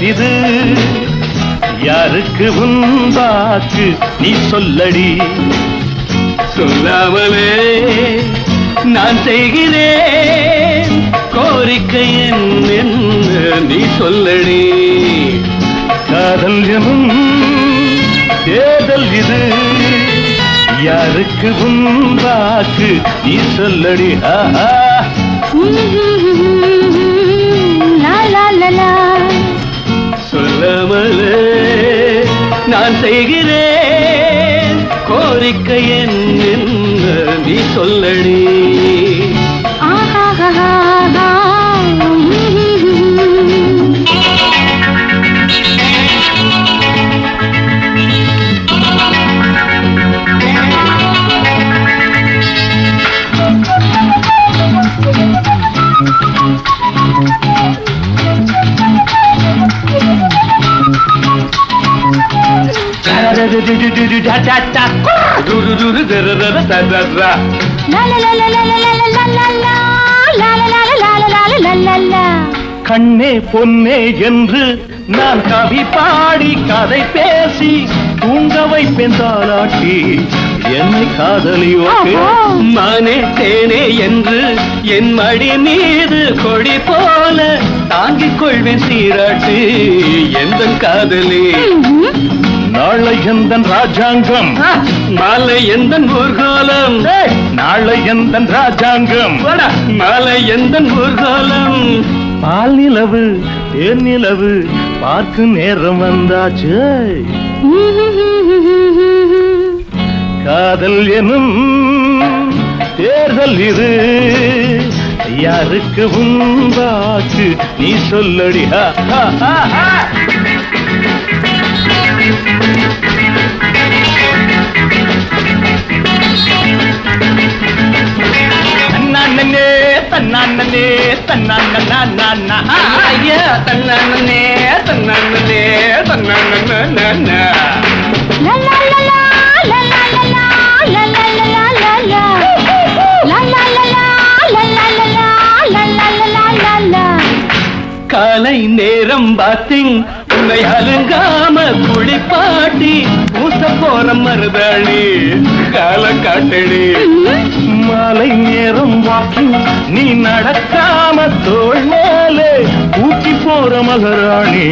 இது. யாருக்கு உன்பாக்கு நீ சொல்லடி? சொல்லாமலே நான் செய்கிறேன். நீ சொல்லடி. காதல் எனும் தேர்தல் இது. யாருக்கு வாக்கு நீ சொல்லடி? ஆஹா சொல்லாமலே நான் செய்கிறேன். கோரிக்கை என்ன நீ சொல்லடி. கண்ணே பொன்னே என்று நான் கவி பாடி கதை பேசி தூங்க வைப்பேன் தாளாட்டி என்னை காதலியோடு மானே தேனே என்று என் மடி மீது கொடி போல தாங்கிக் கொள்வேன் சீராட்டு எந்த காதலி. நாளை எந்தன் ராஜாங்கம்? மாலை எந்த ஊர்கோலம்? நாளை எந்தன் ராஜாங்கம்? மாலை எந்த ஊர்கோலம்? பால் நிலவு தேன் நிலவு பார்க்கும் நேரம் வந்தாச்சு. காதல் எனும் தேர்தல் இது. யாருக்கு உண்டாக்கு நீ சொல்லடி? ஹா, ஹா, ஹா, ஹா. தன்னானே தன்னானே தன்னானா ஐயா தன்னே தன்னே தன்னே. காலை நேரம் பாத்திங் உன்னை அருங்காம குளிப்பாட்டி பூச போற மருதாளி கால காட்டடி. மாலை நேரம் வாக்கிங் நீ நடக்காம தோள் மேலே ஊட்டி போற மகராணி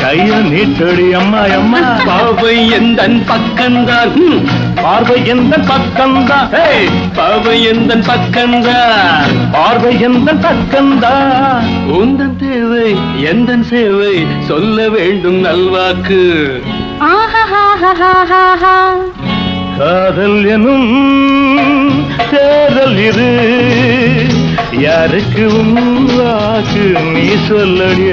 கைய நீட்டடி அம்மா அம்மா. பாவை எந்தன் பக்கந்தான் ஹம், பார்வை எந்த பக்கம்தான். பாவை எந்தன் பக்கந்தான் பார்வை எந்த பக்கம்தான். உந்தன் தேவை எந்தன் சேவை? சொல்ல வேண்டும் நல்வாக்கு. காதல் எனும் தேரல் இது. யாருக்கு உன்வாக்கு நீ சொல்லடி.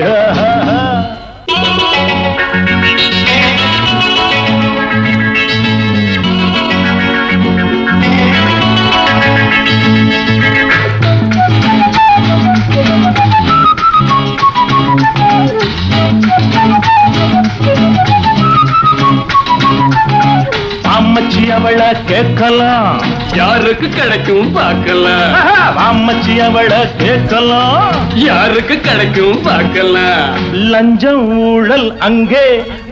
அம்மச்சி அவளை கேட்கலாம். யாருக்கு கிடைக்கும் பார்க்கலாம். அம்மச்சி அவளை கேட்கலாம். யாருக்கு கிடைக்கும் பார்க்கலாம். லஞ்சம் ஊழல் அங்கே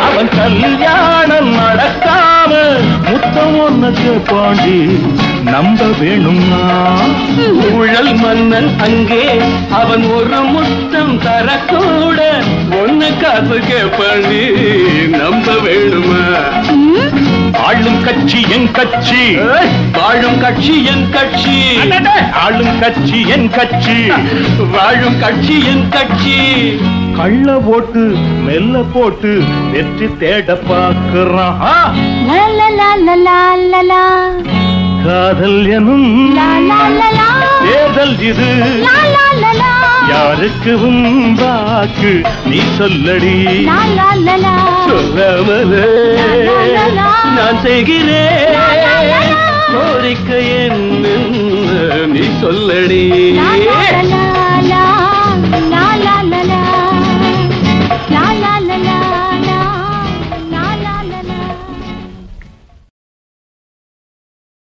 அவன் கல்யாணம் நடக்காம முத்தம் ஒன்னது பாண்டி நம்ப வேணுமா ஊழல் மன்னன் அங்கே அவன் ஒரு முத்தம் தரக்கூட ஒன்னு காசு கேப்பாண்டி நம்ப வேணுமா? கட்சி என் கட்சி வாழும் கட்சி என் கட்சி ஆளும் கட்சி என் கட்சி வாழும் கட்சி என் கட்சி கள்ள போட்டு மெல்ல போட்டு வெற்றி தேட பார்க்கிறான் ஆ, La la la la la la la. காதல் எனும். தேர்தல் இது La la la la. யாருக்கு உண்டாக்கு நீ சொல்லடி. சொல்லாமலே நான் செய்கிறேன் கோரிக்கை என்ன நீ சொல்லடி.